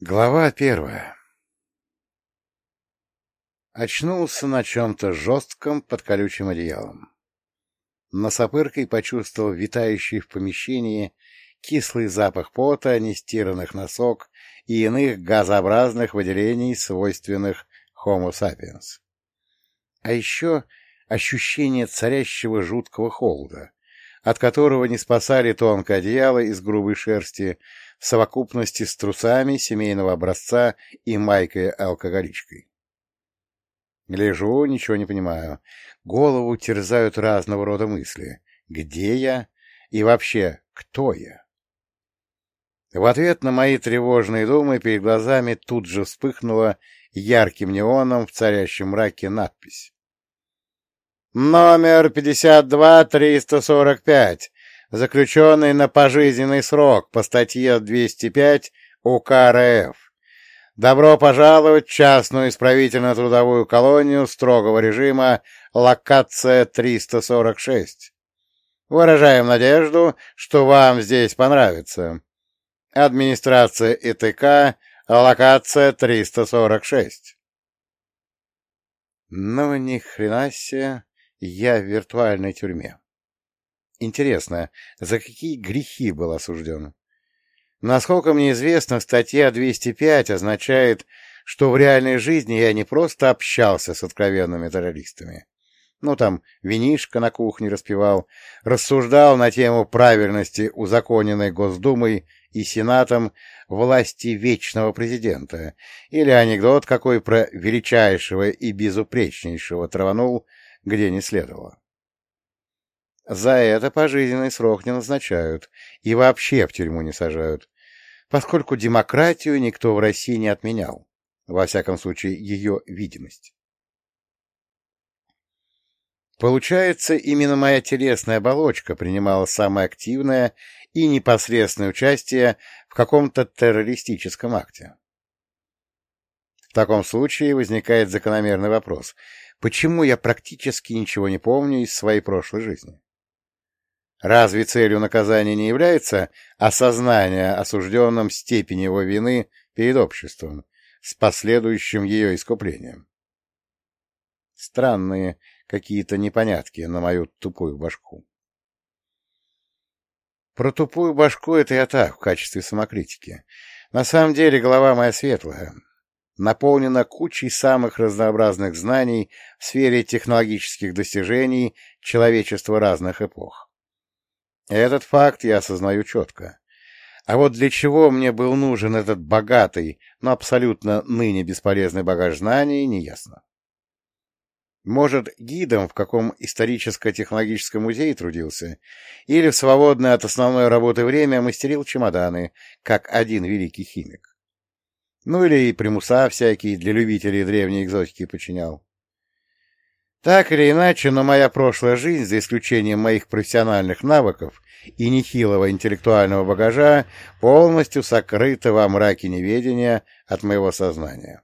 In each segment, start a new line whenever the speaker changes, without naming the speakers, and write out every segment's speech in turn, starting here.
Глава первая Очнулся на чем-то жестком под колючим одеялом. Носопыркой почувствовал витающий в помещении кислый запах пота, нестиранных носок и иных газообразных выделений, свойственных Homo sapiens. А еще ощущение царящего жуткого холода, от которого не спасали тонкое одеяло из грубой шерсти, в совокупности с трусами семейного образца и майкой-алкоголичкой. Гляжу, ничего не понимаю. Голову терзают разного рода мысли. Где я? И вообще, кто я? В ответ на мои тревожные думы перед глазами тут же вспыхнула ярким неоном в царящем мраке надпись. «Номер 52-345 заключенный на пожизненный срок по статье 205 УК РФ. Добро пожаловать в частную исправительно-трудовую колонию строгого режима «Локация 346». Выражаем надежду, что вам здесь понравится. Администрация ИТК, локация 346. Ну, ни хрена себе, я в виртуальной тюрьме. Интересно, за какие грехи был осужден? Насколько мне известно, статья 205 означает, что в реальной жизни я не просто общался с откровенными террористами. Ну, там, винишко на кухне распевал, рассуждал на тему правильности узаконенной Госдумой и Сенатом власти вечного президента, или анекдот какой про величайшего и безупречнейшего траванул, где не следовало. За это пожизненный срок не назначают и вообще в тюрьму не сажают, поскольку демократию никто в России не отменял, во всяком случае ее видимость. Получается, именно моя телесная оболочка принимала самое активное и непосредственное участие в каком-то террористическом акте. В таком случае возникает закономерный вопрос, почему я практически ничего не помню из своей прошлой жизни? Разве целью наказания не является осознание осужденным степени его вины перед обществом с последующим ее искуплением? Странные какие-то непонятки на мою тупую башку. Про тупую башку это я так, в качестве самокритики. На самом деле голова моя светлая, наполнена кучей самых разнообразных знаний в сфере технологических достижений человечества разных эпох. Этот факт я осознаю четко. А вот для чего мне был нужен этот богатый, но абсолютно ныне бесполезный багаж знаний, неясно. Может, гидом в каком историческо-технологическом музее трудился, или в свободное от основной работы время мастерил чемоданы, как один великий химик. Ну или и примуса всякие для любителей древней экзотики починял. Так или иначе, но моя прошлая жизнь, за исключением моих профессиональных навыков и нехилого интеллектуального багажа, полностью сокрыта во мраке неведения от моего сознания.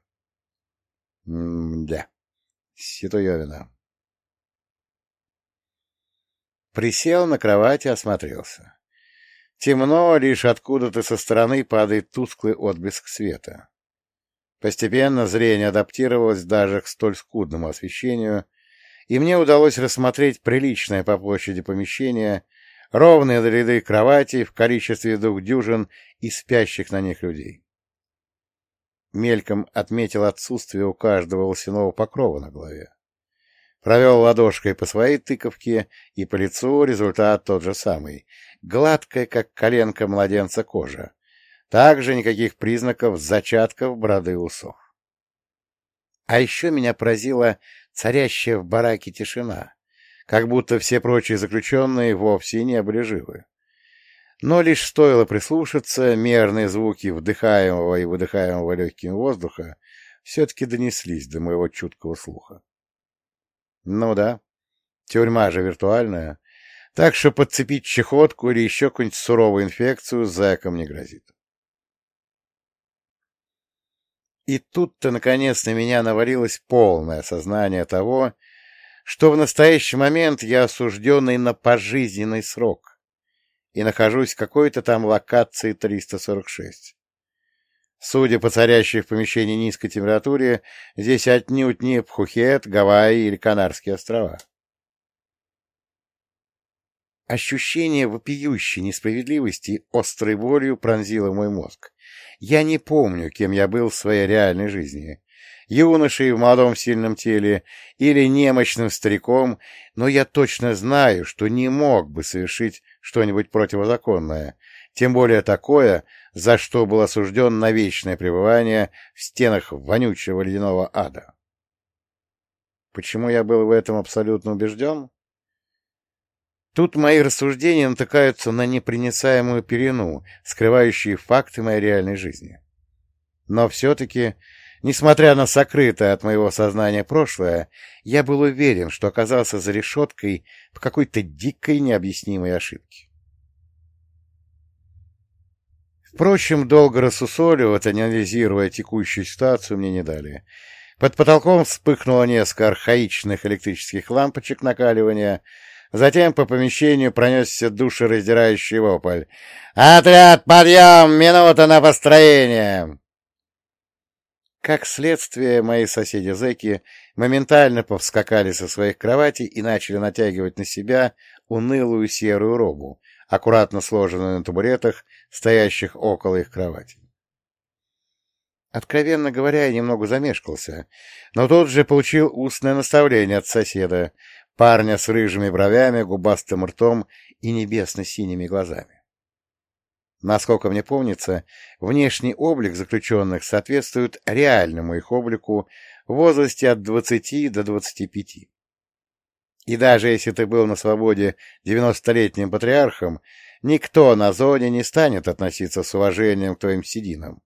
М-да, Ситуевина. Присел на кровати, осмотрелся. Темно, лишь откуда-то со стороны падает тусклый отблеск света. Постепенно зрение адаптировалось даже к столь скудному освещению, и мне удалось рассмотреть приличное по площади помещение, ровные ряды кроватей в количестве двух дюжин и спящих на них людей. Мельком отметил отсутствие у каждого волосяного покрова на голове. Провел ладошкой по своей тыковке, и по лицу результат тот же самый. Гладкая, как коленка младенца кожа. Также никаких признаков зачатков бороды усов. А еще меня поразила царящая в бараке тишина, как будто все прочие заключенные вовсе не были живы. Но лишь стоило прислушаться, мерные звуки вдыхаемого и выдыхаемого легким воздуха все-таки донеслись до моего чуткого слуха. Ну да, тюрьма же виртуальная, так что подцепить чехотку или еще какую-нибудь суровую инфекцию зэком не грозит. И тут-то, наконец, на меня навалилось полное осознание того, что в настоящий момент я осужденный на пожизненный срок и нахожусь в какой-то там локации 346. Судя по царящей в помещении низкой температуре, здесь отнюдь не Пхухет, Гавайи или Канарские острова. Ощущение вопиющей несправедливости острой болью пронзило мой мозг. Я не помню, кем я был в своей реальной жизни. Юношей в молодом сильном теле или немощным стариком, но я точно знаю, что не мог бы совершить что-нибудь противозаконное, тем более такое, за что был осужден на вечное пребывание в стенах вонючего ледяного ада. Почему я был в этом абсолютно убежден? Тут мои рассуждения натыкаются на непроницаемую перену, скрывающую факты моей реальной жизни. Но все-таки, несмотря на сокрытое от моего сознания прошлое, я был уверен, что оказался за решеткой в какой-то дикой необъяснимой ошибке. Впрочем, долго рассусоливать, анализируя текущую ситуацию, мне не дали. Под потолком вспыхнуло несколько архаичных электрических лампочек накаливания, затем по помещению пронесся душераздирающий вопль. «Отряд, подъем! Минута на построение!» Как следствие, мои соседи-зэки моментально повскакали со своих кроватей и начали натягивать на себя унылую серую робу, аккуратно сложенную на табуретах, стоящих около их кровати. Откровенно говоря, я немного замешкался, но тут же получил устное наставление от соседа, парня с рыжими бровями, губастым ртом и небесно-синими глазами. Насколько мне помнится, внешний облик заключенных соответствует реальному их облику в возрасте от 20 до 25. И даже если ты был на свободе девяностолетним патриархом, никто на зоне не станет относиться с уважением к твоим сединам,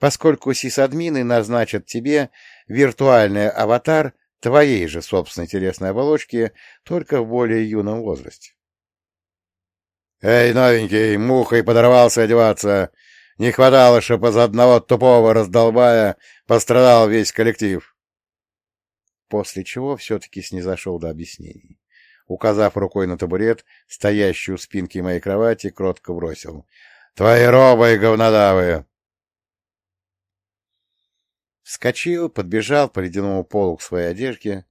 поскольку сисадмины назначат тебе виртуальный аватар твоей же собственной телесной оболочки, только в более юном возрасте. «Эй, новенький, мухой подорвался одеваться! Не хватало, чтобы из одного тупого раздолбая пострадал весь коллектив!» после чего все-таки снизошел до объяснений. Указав рукой на табурет, стоящий у спинки моей кровати, кротко бросил. — Твои робы и говнодавы! Вскочил, подбежал по ледяному полу к своей одежде,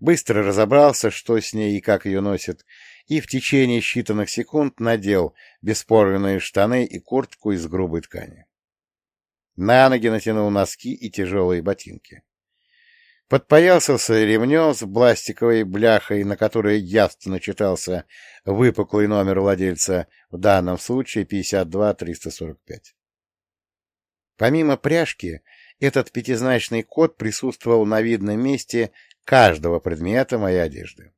быстро разобрался, что с ней и как ее носит, и в течение считанных секунд надел беспорвенные штаны и куртку из грубой ткани. На ноги натянул носки и тяжелые ботинки. Подпоясался ремнем с пластиковой бляхой, на которой явственно читался выпуклый номер владельца, в данном случае 52345. Помимо пряжки, этот пятизначный код присутствовал на видном месте каждого предмета моей одежды.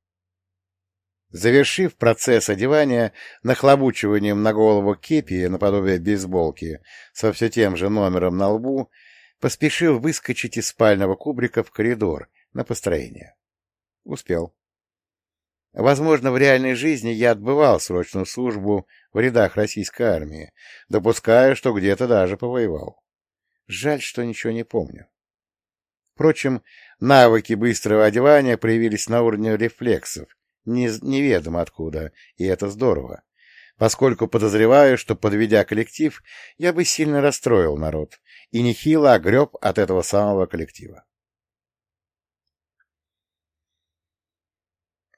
Завершив процесс одевания нахлобучиванием на голову кепи наподобие бейсболки со все тем же номером на лбу, поспешил выскочить из спального кубрика в коридор на построение. Успел. Возможно, в реальной жизни я отбывал срочную службу в рядах российской армии, допуская, что где-то даже повоевал. Жаль, что ничего не помню. Впрочем, навыки быстрого одевания проявились на уровне рефлексов, не, неведомо откуда, и это здорово, поскольку подозреваю, что, подведя коллектив, я бы сильно расстроил народ, и нехило огреб от этого самого коллектива.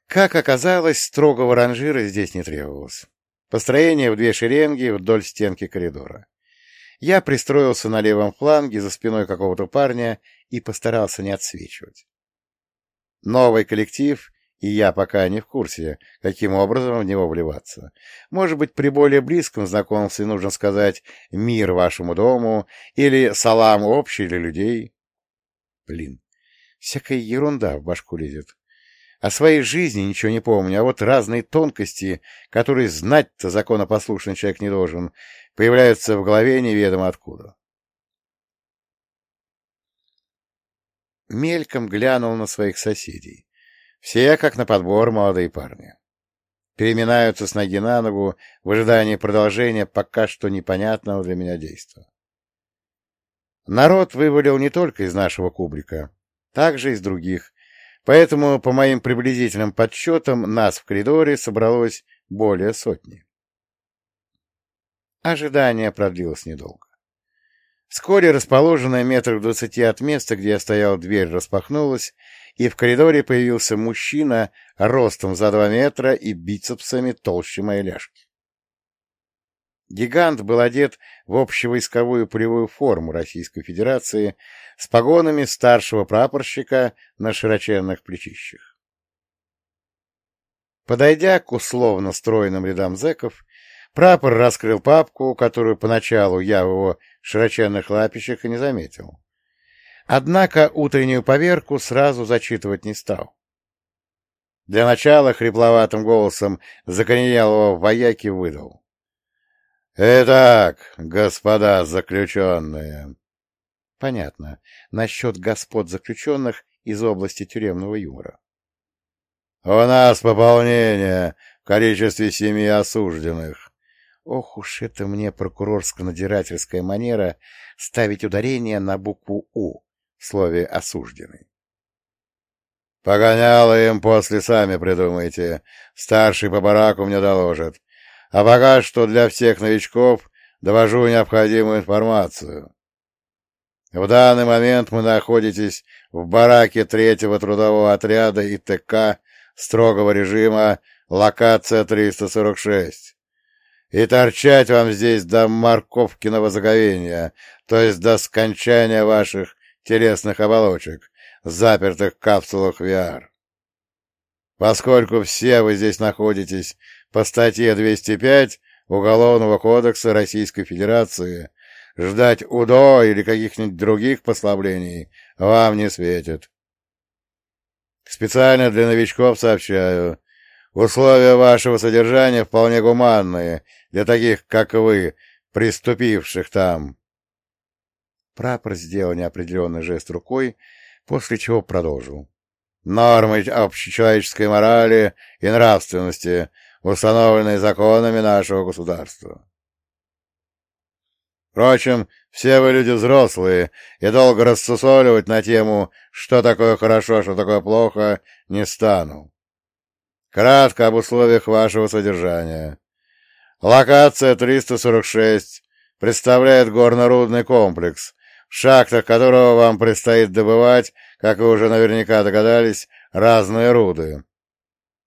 Как оказалось, строгого ранжира здесь не требовалось. Построение в две шеренги вдоль стенки коридора. Я пристроился на левом фланге за спиной какого-то парня и постарался не отсвечивать. Новый коллектив и я пока не в курсе, каким образом в него вливаться. Может быть, при более близком знакомстве нужно сказать «мир вашему дому» или «салам общий для людей». Блин, всякая ерунда в башку лезет. О своей жизни ничего не помню, а вот разные тонкости, которые знать-то законопослушный человек не должен, появляются в голове неведомо откуда. Мельком глянул на своих соседей. Все, как на подбор, молодые парни. Переминаются с ноги на ногу в ожидании продолжения пока что непонятного для меня действия. Народ вывалил не только из нашего кубрика, также из других, поэтому, по моим приблизительным подсчетам, нас в коридоре собралось более сотни. Ожидание продлилось недолго. Вскоре расположенная метрах двадцати от места, где я стоял, дверь распахнулась, и в коридоре появился мужчина ростом за два метра и бицепсами толще моей ляжки. Гигант был одет в общевойсковую полевую форму Российской Федерации с погонами старшего прапорщика на широченных плечищах. Подойдя к условно стройным рядам зэков, прапор раскрыл папку, которую поначалу я в его широченных лапищах и не заметил. Однако утреннюю поверку сразу зачитывать не стал. Для начала хрипловатым голосом закоренелого вояки выдал. «Итак, господа заключенные...» Понятно. Насчет господ заключенных из области тюремного юмора. «У нас пополнение в количестве семи осужденных». Ох уж это мне прокурорско-надирательская манера ставить ударение на букву «У» в слове «осужденный». «Погоняло им после сами придумайте. Старший по бараку мне доложит. А пока что для всех новичков довожу необходимую информацию. В данный момент мы находитесь в бараке третьего трудового отряда ИТК строгого режима локация 346. И торчать вам здесь до морковкиного заговения, то есть до скончания ваших телесных оболочек, запертых в капсулах VR. Поскольку все вы здесь находитесь по статье 205 Уголовного кодекса Российской Федерации, ждать УДО или каких-нибудь других послаблений вам не светит. Специально для новичков сообщаю, условия вашего содержания вполне гуманные для таких, как вы, приступивших там. Прапор сделал неопределенный жест рукой, после чего продолжил. Нормы общечеловеческой морали и нравственности, установленные законами нашего государства. Впрочем, все вы люди взрослые, и долго рассусоливать на тему, что такое хорошо, что такое плохо, не стану. Кратко об условиях вашего содержания. Локация 346 представляет горно-рудный комплекс, в шахтах которого вам предстоит добывать, как вы уже наверняка догадались, разные руды.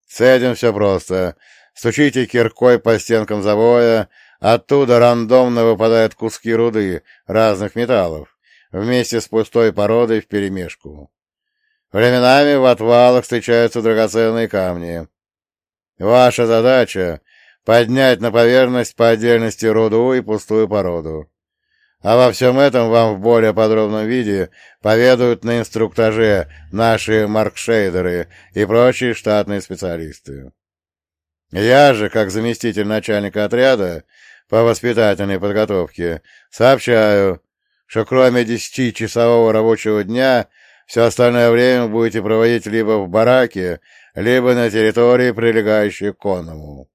С этим все просто. Стучите киркой по стенкам завоя, оттуда рандомно выпадают куски руды разных металлов, вместе с пустой породой вперемешку. Временами в отвалах встречаются драгоценные камни. Ваша задача — поднять на поверхность по отдельности руду и пустую породу. А во всем этом вам в более подробном виде поведают на инструктаже наши маркшейдеры и прочие штатные специалисты. Я же, как заместитель начальника отряда по воспитательной подготовке, сообщаю, что кроме десятичасового рабочего дня все остальное время будете проводить либо в бараке, либо на территории, прилегающей к конному.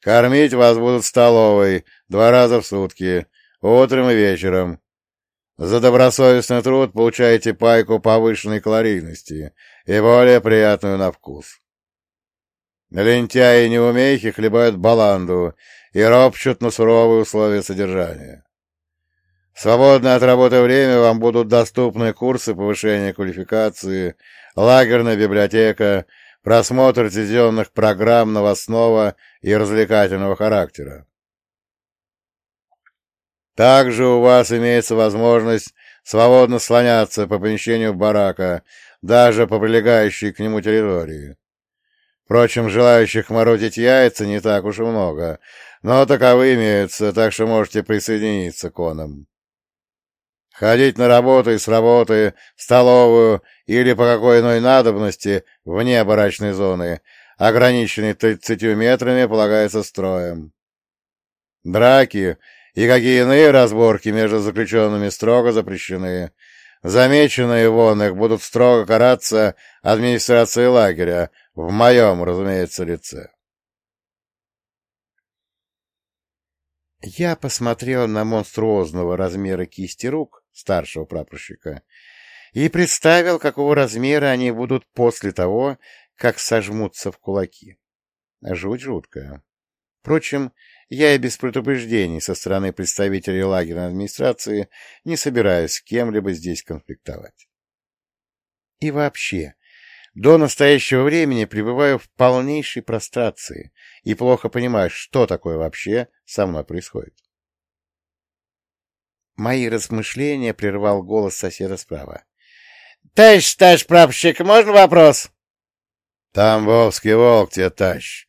Кормить вас будут в столовой два раза в сутки, Утром и вечером. За добросовестный труд получаете пайку повышенной калорийности и более приятную на вкус. Лентяи и неумейхи хлебают баланду и ропчут на суровые условия содержания. Свободное от работы время вам будут доступны курсы повышения квалификации, лагерная библиотека, просмотр телевизионных программ новостного и развлекательного характера. Также у вас имеется возможность свободно слоняться по помещению барака, даже по прилегающей к нему территории. Впрочем, желающих морозить яйца не так уж и много, но таковы имеются, так что можете присоединиться к онам. Ходить на работу и с работы, в столовую или по какой иной надобности вне барачной зоны, ограниченной тридцатью метрами, полагается строем. Драки и какие иные разборки между заключенными строго запрещены. Замеченные вон их будут строго караться администрацией лагеря, в моем, разумеется, лице. Я посмотрел на монструозного размера кисти рук старшего прапорщика и представил, какого размера они будут после того, как сожмутся в кулаки. Жуть жуткая. Впрочем, я и без предупреждений со стороны представителей лагерной администрации не собираюсь с кем-либо здесь конфликтовать. И вообще, до настоящего времени пребываю в полнейшей прострации и плохо понимаю, что такое вообще со мной происходит. Мои размышления прервал голос соседа справа. — Товарищ товарищ прапорщик, можно вопрос? — Тамбовский волк тебе тащ.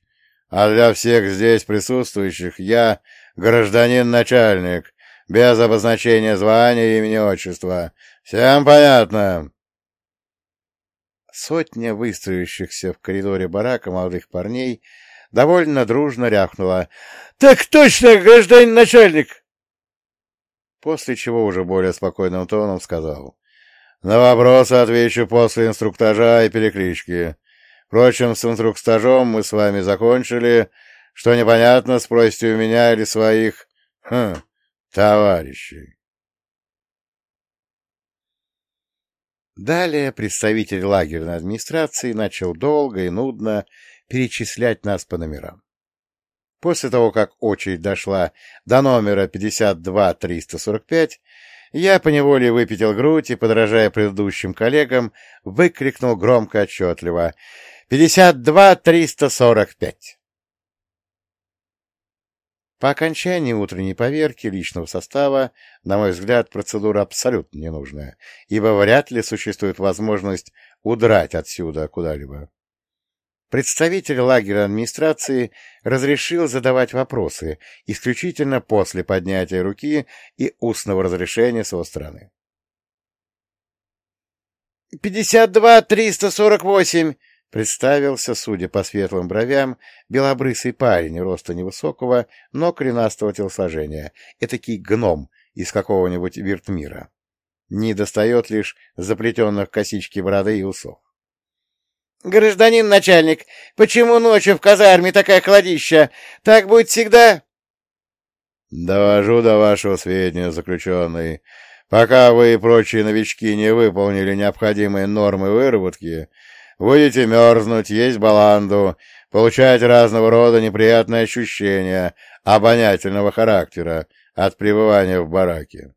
А для всех здесь присутствующих я гражданин-начальник, без обозначения звания, имени, отчества. Всем понятно? Сотня выстроившихся в коридоре барака молодых парней довольно дружно рявкнула. — Так точно, гражданин начальник! После чего уже более спокойным тоном сказал. — На вопросы отвечу после инструктажа и переклички. Впрочем, с инструктажом мы с вами закончили. Что непонятно, спросите у меня или своих... Хм, товарищей. Далее представитель лагерной администрации начал долго и нудно перечислять нас по номерам. После того, как очередь дошла до номера 52-345, я поневоле выпятил грудь и, подражая предыдущим коллегам, выкрикнул громко отчетливо «52-345». По окончании утренней поверки личного состава, на мой взгляд, процедура абсолютно ненужная, ибо вряд ли существует возможность удрать отсюда куда-либо. Представитель лагеря администрации разрешил задавать вопросы исключительно после поднятия руки и устного разрешения с его стороны. «Пятьдесят два триста сорок восемь!» Представился, судя по светлым бровям, белобрысый парень, роста невысокого, но коренастого телосложения, этакий гном из какого-нибудь виртмира. Не достает лишь заплетенных косички бороды и усов. — Гражданин начальник, почему ночью в казарме такая холодища? Так будет всегда? — Довожу до вашего сведения, заключенный. Пока вы и прочие новички не выполнили необходимые нормы выработки, Будете мерзнуть, есть баланду, получать разного рода неприятные ощущения обонятельного характера от пребывания в бараке.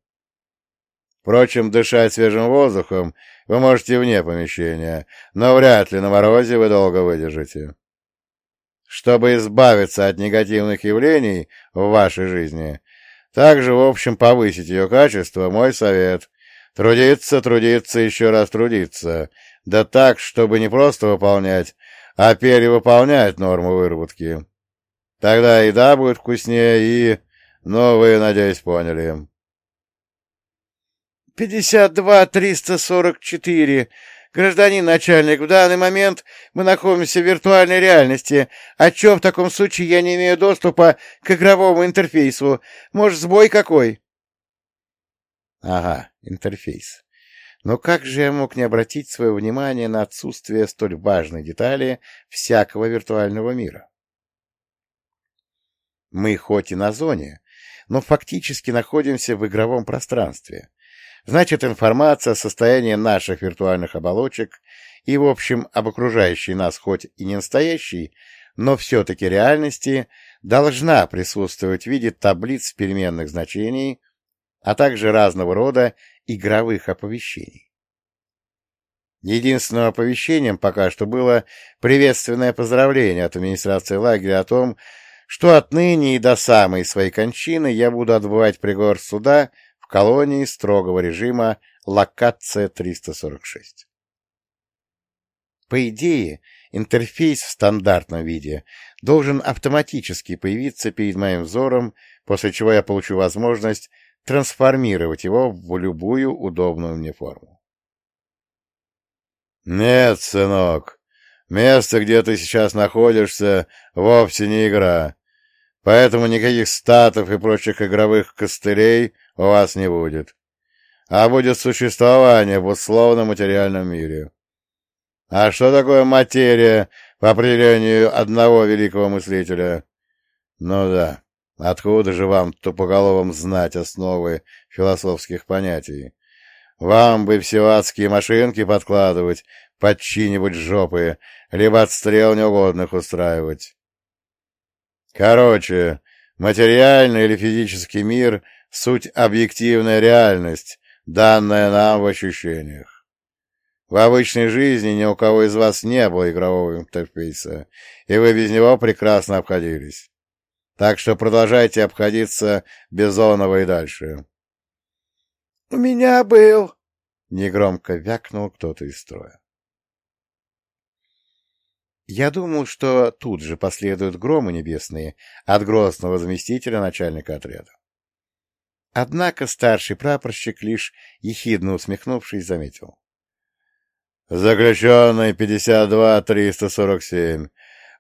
Впрочем, дышать свежим воздухом вы можете вне помещения, но вряд ли на морозе вы долго выдержите. Чтобы избавиться от негативных явлений в вашей жизни, также, в общем, повысить ее качество, мой совет — трудиться, трудиться, еще раз трудиться — да так, чтобы не просто выполнять, а перевыполнять норму выработки. Тогда еда будет вкуснее и... Ну, вы, надеюсь, поняли. «Пятьдесят два триста сорок четыре. Гражданин начальник, в данный момент мы находимся в виртуальной реальности, о чем в таком случае я не имею доступа к игровому интерфейсу. Может, сбой какой?» «Ага, интерфейс. Но как же я мог не обратить свое внимание на отсутствие столь важной детали всякого виртуального мира? Мы хоть и на зоне, но фактически находимся в игровом пространстве. Значит, информация о состоянии наших виртуальных оболочек и, в общем, об окружающей нас хоть и не настоящей, но все-таки реальности должна присутствовать в виде таблиц переменных значений, а также разного рода игровых оповещений. Единственным оповещением пока что было приветственное поздравление от администрации лагеря о том, что отныне и до самой своей кончины я буду отбывать приговор суда колонии строгого режима локация 346. По идее, интерфейс в стандартном виде должен автоматически появиться перед моим взором, после чего я получу возможность трансформировать его в любую удобную мне форму. «Нет, сынок, место, где ты сейчас находишься, вовсе не игра, поэтому никаких статов и прочих игровых костылей у вас не будет, а будет существование в условно-материальном мире. А что такое материя по определению одного великого мыслителя? Ну да». Откуда же вам, тупоголовым, знать основы философских понятий? Вам бы все адские машинки подкладывать под чьи-нибудь жопы, либо отстрел неугодных устраивать. Короче, Материальный или физический мир — суть объективная реальность, данная нам в ощущениях. В обычной жизни ни у кого из вас не было игрового интерфейса, и вы без него прекрасно обходились. Так что продолжайте обходиться без зонова и дальше. — У меня был, — негромко вякнул кто-то из строя. Я думал, что тут же последуют громы небесные от грозного заместителя начальника отряда. Однако старший прапорщик, лишь ехидно усмехнувшись, заметил. Заключенный 52-347.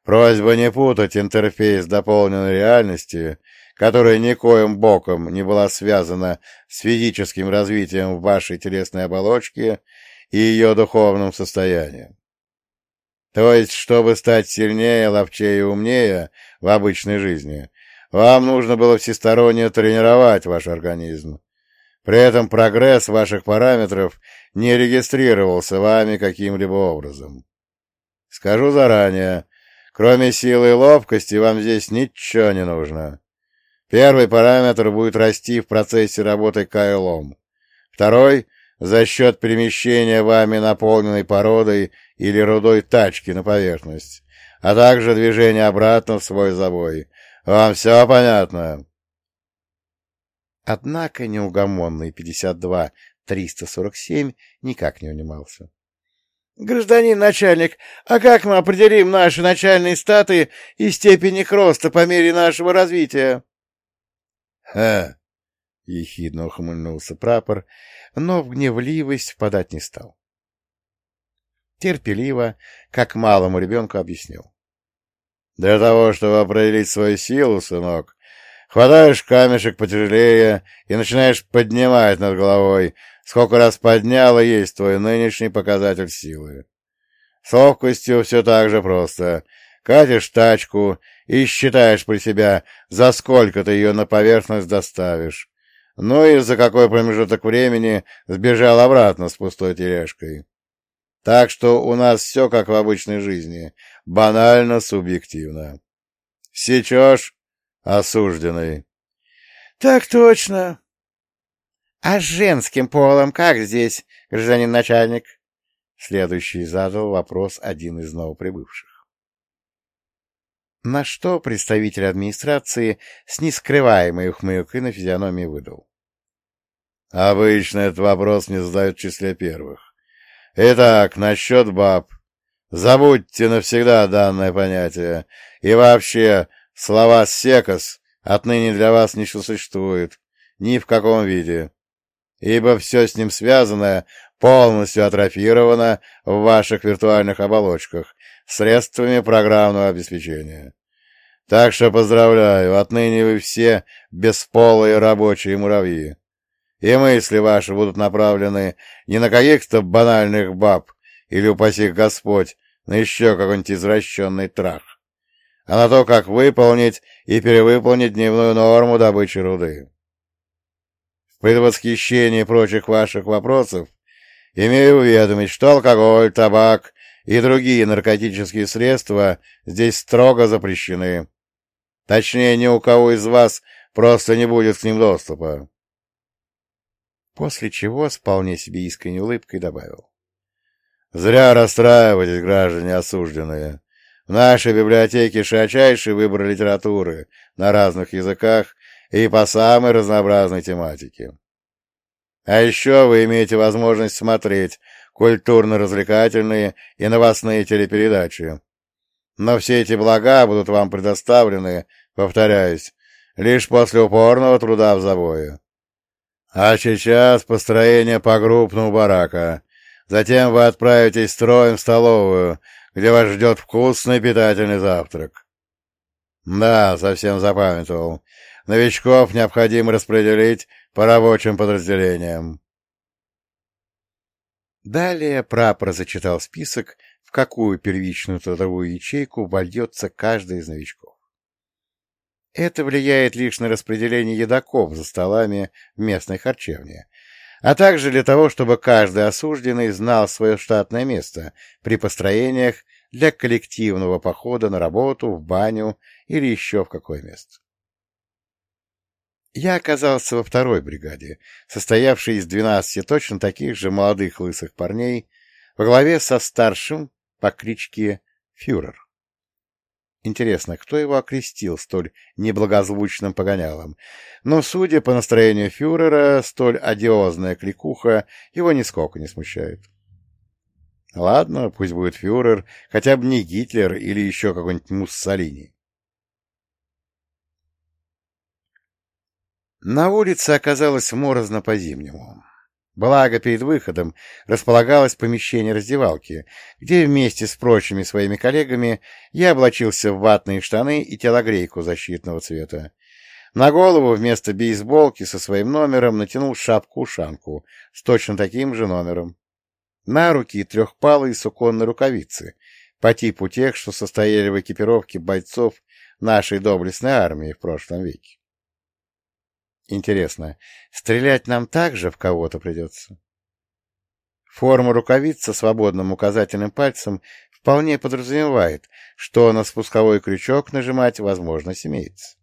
Просьба не путать интерфейс дополненной реальности, которая никоим боком не была связана с физическим развитием вашей телесной оболочки и ее духовным состоянием. То есть, чтобы стать сильнее, ловчее и умнее в обычной жизни, вам нужно было всесторонне тренировать ваш организм. При этом прогресс ваших параметров не регистрировался вами каким-либо образом. Скажу заранее, кроме силы и ловкости вам здесь ничего не нужно. Первый параметр будет расти в процессе работы кайлом. Второй — за счет перемещения вами наполненной породой или рудой тачки на поверхность, а также движение обратно в свой забой. Вам все понятно? Однако неугомонный 52-347 никак не унимался. — Гражданин начальник, а как мы определим наши начальные статы и степень их роста по мере нашего развития? — Ха! — ехидно ухмыльнулся прапор, но в гневливость впадать не стал терпеливо, как малому ребенку объяснил. «Для того, чтобы определить свою силу, сынок, хватаешь камешек потяжелее и начинаешь поднимать над головой, сколько раз поднял и есть твой нынешний показатель силы. С ловкостью все так же просто. Катишь тачку и считаешь при себя, за сколько ты ее на поверхность доставишь. Ну и за какой промежуток времени сбежал обратно с пустой тележкой. Так что у нас все как в обычной жизни, банально субъективно. Сечешь, осужденный. — Так точно. — А с женским полом как здесь, гражданин начальник? Следующий задал вопрос один из новоприбывших. На что представитель администрации с нескрываемой ухмылкой на физиономии выдал. — Обычно этот вопрос не задают в числе первых. Итак, насчет баб. Забудьте навсегда данное понятие. И вообще, слова «секос» отныне для вас не существует. Ни в каком виде. Ибо все с ним связанное полностью атрофировано в ваших виртуальных оболочках средствами программного обеспечения. Так что поздравляю, отныне вы все бесполые рабочие муравьи и мысли ваши будут направлены не на каких-то банальных баб или, упаси Господь, на еще какой-нибудь извращенный трах, а на то, как выполнить и перевыполнить дневную норму добычи руды. В предвосхищении прочих ваших вопросов имею уведомить, что алкоголь, табак и другие наркотические средства здесь строго запрещены. Точнее, ни у кого из вас просто не будет к ним доступа после чего с вполне себе искренней улыбкой добавил. «Зря расстраивайтесь, граждане осужденные. В нашей библиотеке широчайший выбор литературы на разных языках и по самой разнообразной тематике. А еще вы имеете возможность смотреть культурно-развлекательные и новостные телепередачи. Но все эти блага будут вам предоставлены, повторяюсь, лишь после упорного труда в забое. А сейчас построение погруппного барака. Затем вы отправитесь строем в столовую, где вас ждет вкусный питательный завтрак. Да, совсем запамятовал. Новичков необходимо распределить по рабочим подразделениям. Далее прапор зачитал список, в какую первичную трудовую ячейку вольется каждый из новичков. Это влияет лишь на распределение едоков за столами в местной харчевне, а также для того, чтобы каждый осужденный знал свое штатное место при построениях для коллективного похода на работу, в баню или еще в какое место. Я оказался во второй бригаде, состоявшей из двенадцати точно таких же молодых лысых парней, во главе со старшим по кличке Фюрер. Интересно, кто его окрестил столь неблагозвучным погонялом? Но, судя по настроению фюрера, столь одиозная кликуха его нисколько не смущает. Ладно, пусть будет фюрер, хотя бы не Гитлер или еще какой-нибудь Муссолини. На улице оказалось морозно по-зимнему. Благо, перед выходом располагалось помещение раздевалки, где вместе с прочими своими коллегами я облачился в ватные штаны и телогрейку защитного цвета. На голову вместо бейсболки со своим номером натянул шапку-ушанку с точно таким же номером. На руки трехпалые суконные рукавицы, по типу тех, что состояли в экипировке бойцов нашей доблестной армии в прошлом веке. Интересно, стрелять нам также в кого-то придется? Форма рукавиц со свободным указательным пальцем вполне подразумевает, что на спусковой крючок нажимать возможность имеется.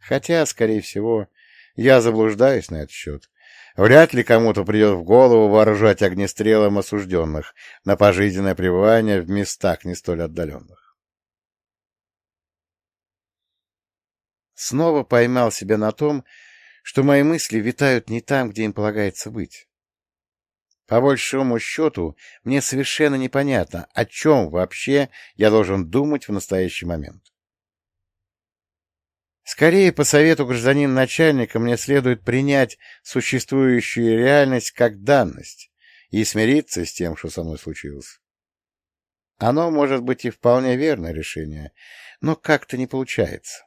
Хотя, скорее всего, я заблуждаюсь на этот счет. Вряд ли кому-то придет в голову вооружать огнестрелом осужденных на пожизненное пребывание в местах не столь отдаленных. Снова поймал себя на том, что мои мысли витают не там, где им полагается быть. По большому счету, мне совершенно непонятно, о чем вообще я должен думать в настоящий момент. Скорее, по совету гражданина начальника, мне следует принять существующую реальность как данность и смириться с тем, что со мной случилось. Оно может быть и вполне верное решение, но как-то не получается.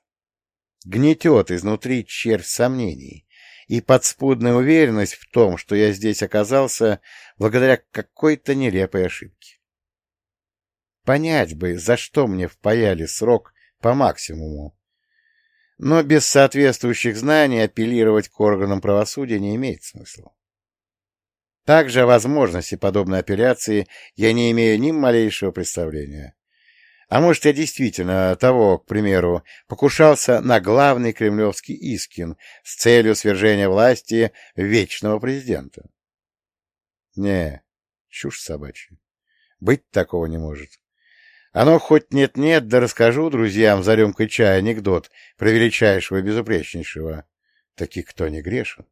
Гнетет изнутри червь сомнений и подспудная уверенность в том, что я здесь оказался благодаря какой-то нелепой ошибке. Понять бы, за что мне впаяли срок по максимуму. Но без соответствующих знаний апеллировать к органам правосудия не имеет смысла. Также о возможности подобной апелляции я не имею ни малейшего представления. А может, я действительно того, к примеру, покушался на главный кремлевский Искин с целью свержения власти вечного президента? Не, чушь собачья. Быть такого не может. Оно хоть нет-нет, да расскажу друзьям за рюмкой чая анекдот про величайшего и безупречнейшего. Таки кто не грешен.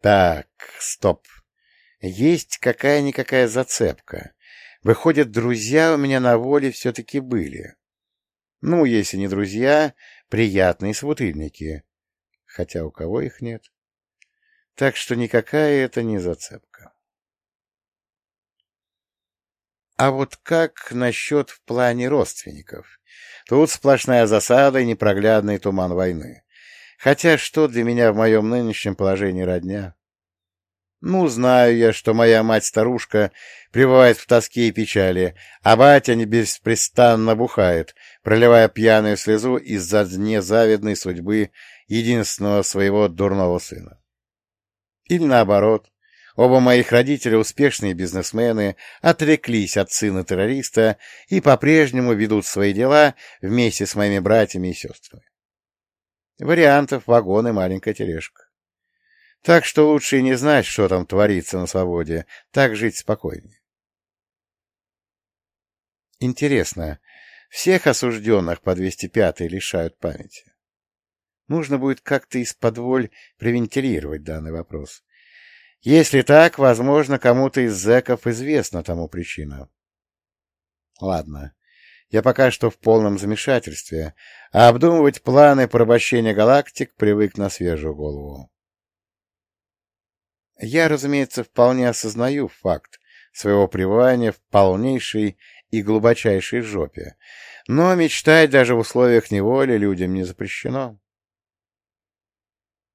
Так, стоп. Есть какая-никакая зацепка. Выходят, друзья у меня на воле все-таки были. Ну, если не друзья, приятные собутыльники. Хотя у кого их нет. Так что никакая это не зацепка. А вот как насчет в плане родственников? Тут сплошная засада и непроглядный туман войны. Хотя что для меня в моем нынешнем положении родня? Ну, знаю я, что моя мать-старушка пребывает в тоске и печали, а батя не беспрестанно бухает, проливая пьяную слезу из-за незавидной судьбы единственного своего дурного сына. Или наоборот, оба моих родителя, успешные бизнесмены, отреклись от сына-террориста и по-прежнему ведут свои дела вместе с моими братьями и сестрами. Вариантов вагон и маленькая тележка. Так что лучше и не знать, что там творится на свободе, так жить спокойнее. Интересно, всех осужденных по 205 лишают памяти? Нужно будет как-то из-под воль превентилировать данный вопрос. Если так, возможно, кому-то из зэков известна тому причина. Ладно, я пока что в полном замешательстве, а обдумывать планы порабощения галактик привык на свежую голову. Я, разумеется, вполне осознаю факт своего пребывания в полнейшей и глубочайшей жопе, но мечтать даже в условиях неволи людям не запрещено.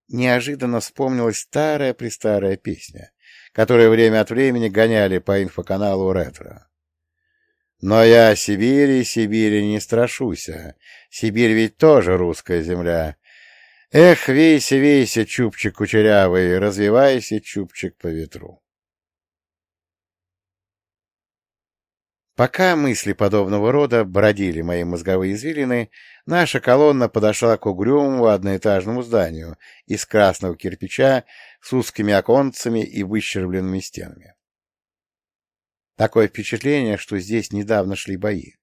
Неожиданно вспомнилась старая-престарая песня, которую время от времени гоняли по инфоканалу «Ретро». Но я Сибири, Сибири не страшуся. Сибирь ведь тоже русская земля. Эх, вейся, вейся, чубчик кучерявый, развивайся, чубчик по ветру. Пока мысли подобного рода бродили мои мозговые извилины, наша колонна подошла к угрюмому одноэтажному зданию из красного кирпича с узкими оконцами и выщербленными стенами. Такое впечатление, что здесь недавно шли бои,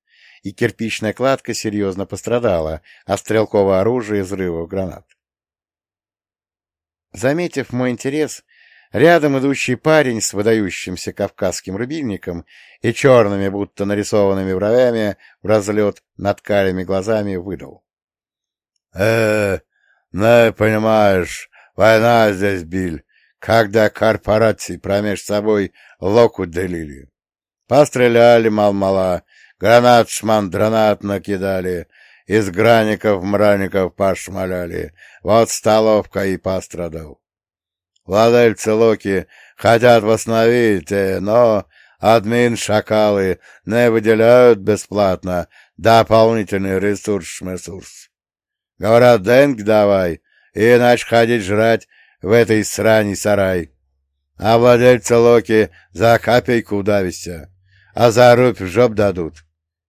и кирпичная кладка серьезно пострадала от стрелкового оружия и взрывов гранат. Заметив мой интерес, Рядом идущий парень с выдающимся кавказским рубильником и черными, будто нарисованными бровями в разлет над карими глазами выдал. э ну, понимаешь, война здесь, Биль, когда корпорации промеж собой локу делили. Постреляли мал-мала, гранат шман-дранат накидали, из граников-мраников пошмаляли, вот столовка и пострадал. Владельцы Локи хотят восстановить, э, но админ-шакалы не выделяют бесплатно дополнительный ресурс-ресурс. Говорят, деньги давай, иначе ходить жрать в этой срани сарай. А владельцы Локи за копейку удавися, а за рубь в жоп дадут.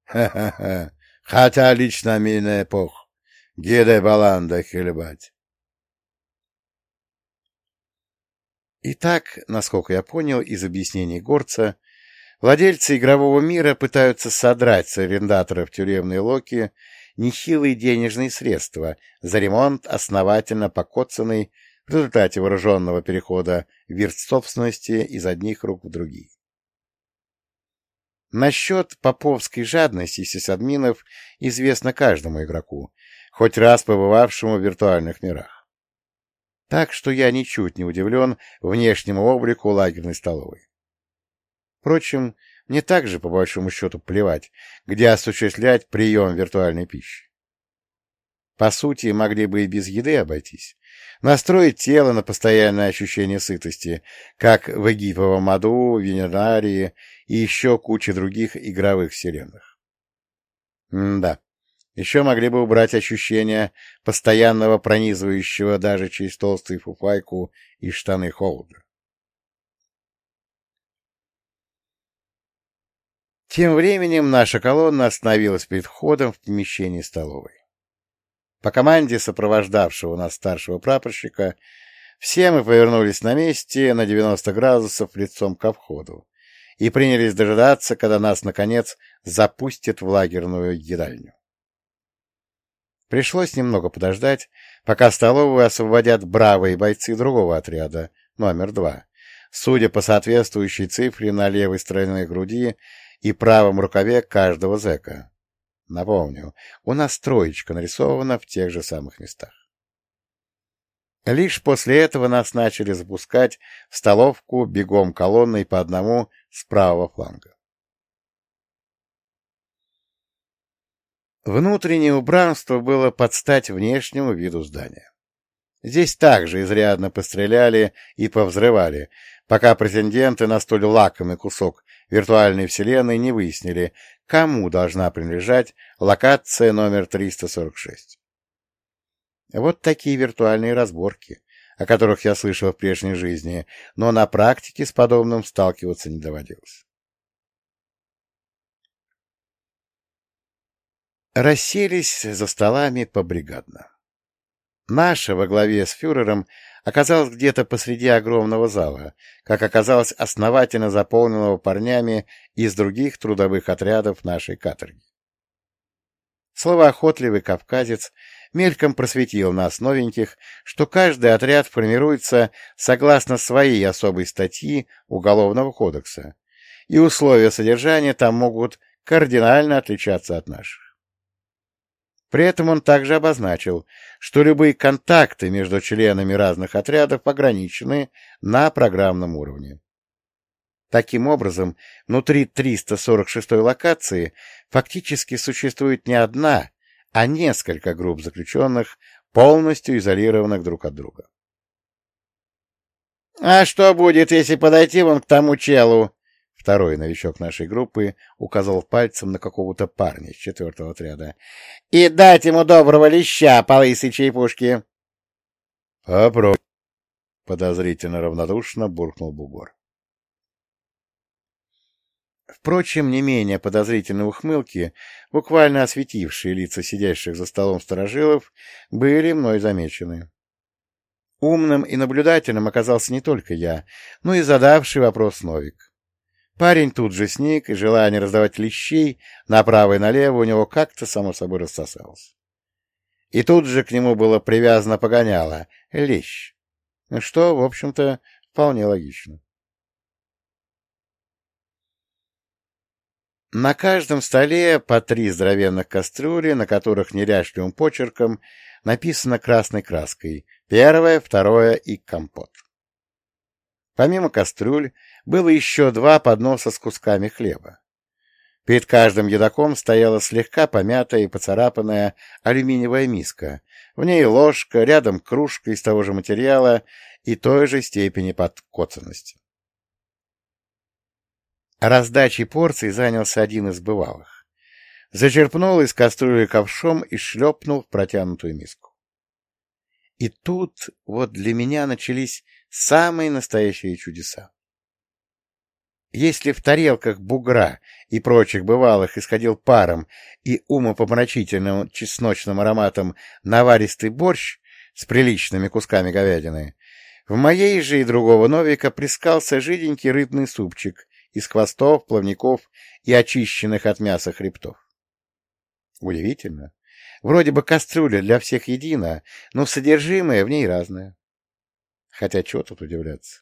Ха-ха-ха. Хотя лично мне эпох. Гиде баланда хлебать. Итак, насколько я понял из объяснений Горца, владельцы игрового мира пытаются содрать с арендаторов тюремной локи нехилые денежные средства за ремонт основательно покоцанной в результате вооруженного перехода вирт собственности из одних рук в другие. Насчет поповской жадности сисадминов известно каждому игроку, хоть раз побывавшему в виртуальных мирах. Так что я ничуть не удивлен внешнему облику лагерной столовой. Впрочем, мне также, по большому счету, плевать, где осуществлять прием виртуальной пищи. По сути, могли бы и без еды обойтись. Настроить тело на постоянное ощущение сытости, как в Эгиповом аду, Венерарии и еще куче других игровых вселенных. Да. Еще могли бы убрать ощущение постоянного пронизывающего даже через толстую фуфайку и штаны холода. Тем временем наша колонна остановилась перед входом в помещение столовой. По команде сопровождавшего нас старшего прапорщика все мы повернулись на месте на 90 градусов лицом ко входу и принялись дожидаться, когда нас, наконец, запустят в лагерную едальню. Пришлось немного подождать, пока столовую освободят бравые бойцы другого отряда, номер два, судя по соответствующей цифре на левой стороне груди и правом рукаве каждого зэка. Напомню, у нас троечка нарисована в тех же самых местах. Лишь после этого нас начали запускать в столовку бегом колонной по одному с правого фланга. Внутреннее убранство было под стать внешнему виду здания. Здесь также изрядно постреляли и повзрывали, пока претенденты на столь лакомый кусок виртуальной вселенной не выяснили, кому должна принадлежать локация номер 346. Вот такие виртуальные разборки, о которых я слышал в прежней жизни, но на практике с подобным сталкиваться не доводилось. Расселись за столами побригадно. Наша во главе с фюрером оказалась где-то посреди огромного зала, как оказалось, основательно заполненного парнями из других трудовых отрядов нашей каторги. Словоохотливый кавказец мельком просветил нас, новеньких, что каждый отряд формируется согласно своей особой статьи Уголовного кодекса, и условия содержания там могут кардинально отличаться от наших. При этом он также обозначил, что любые контакты между членами разных отрядов ограничены на программном уровне. Таким образом, внутри 346 локации фактически существует не одна, а несколько групп заключенных, полностью изолированных друг от друга. — А что будет, если подойти вон к тому челу? Второй новичок нашей группы указал пальцем на какого-то парня из четвертого отряда. — И дать ему доброго леща по лысой чайпушке. — Попробуй. — подозрительно равнодушно буркнул бугор. Впрочем, не менее подозрительные ухмылки, буквально осветившие лица сидящих за столом сторожилов, были мной замечены. Умным и наблюдательным оказался не только я, но и задавший вопрос Новик. Парень тут же сник, и желание раздавать лещей направо и налево у него как-то само собой рассосалось. И тут же к нему было привязано погоняло — лещ, что, в общем-то, вполне логично. На каждом столе по три здоровенных кастрюли, на которых неряшливым почерком написано красной краской «Первое», «Второе» и «Компот». Помимо кастрюль было еще два подноса с кусками хлеба. Перед каждым едоком стояла слегка помятая и поцарапанная алюминиевая миска. В ней ложка, рядом кружка из того же материала и той же степени подкоцанности. Раздачей порций занялся один из бывалых. Зачерпнул из кастрюли ковшом и шлепнул в протянутую миску. И тут вот для меня начались самые настоящие чудеса. Если в тарелках бугра и прочих бывалых исходил паром и умопомрачительным чесночным ароматом наваристый борщ с приличными кусками говядины, в моей же и другого новика прискался жиденький рыбный супчик из хвостов, плавников и очищенных от мяса хребтов. Удивительно. Вроде бы кастрюля для всех едина, но содержимое в ней разное. Хотя чего тут удивляться?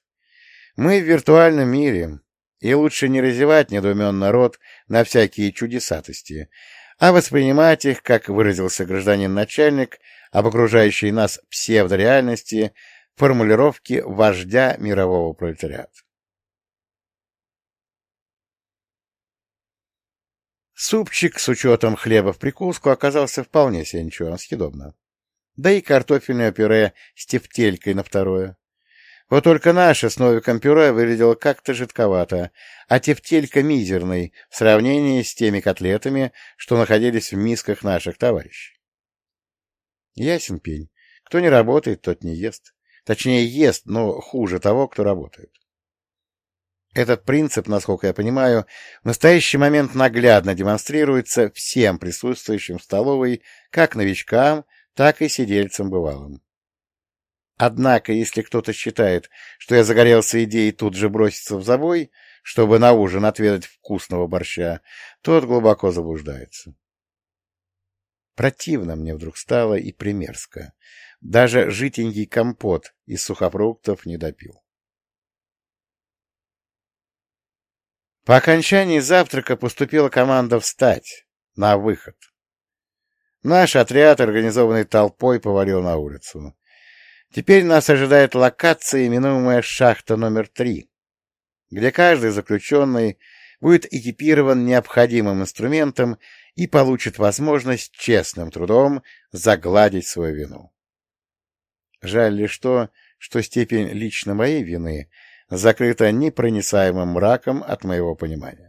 Мы в виртуальном мире, и лучше не разевать недоумен народ на всякие чудесатости, а воспринимать их, как выразился гражданин-начальник, об окружающей нас псевдореальности, формулировки вождя мирового пролетариата. Супчик с учетом хлеба в прикуску оказался вполне себе ничего, съедобно. Да и картофельное пюре с тефтелькой на второе. Вот только наше с Новиком пюре выглядело как-то жидковато, а тефтелька мизерной в сравнении с теми котлетами, что находились в мисках наших товарищей. Ясен пень. Кто не работает, тот не ест. Точнее, ест, но хуже того, кто работает. Этот принцип, насколько я понимаю, в настоящий момент наглядно демонстрируется всем присутствующим в столовой, как новичкам, так и сидельцам бывалым. Однако, если кто-то считает, что я загорелся идеей тут же броситься в забой, чтобы на ужин отведать вкусного борща, тот глубоко заблуждается. Противно мне вдруг стало и примерзко. Даже житенький компот из сухофруктов не допил. По окончании завтрака поступила команда «Встать!» на выход. Наш отряд, организованный толпой, повалил на улицу. Теперь нас ожидает локация, именуемая «Шахта номер три», где каждый заключенный будет экипирован необходимым инструментом и получит возможность честным трудом загладить свою вину. Жаль лишь то, что степень лично моей вины закрыта непроницаемым мраком от моего понимания.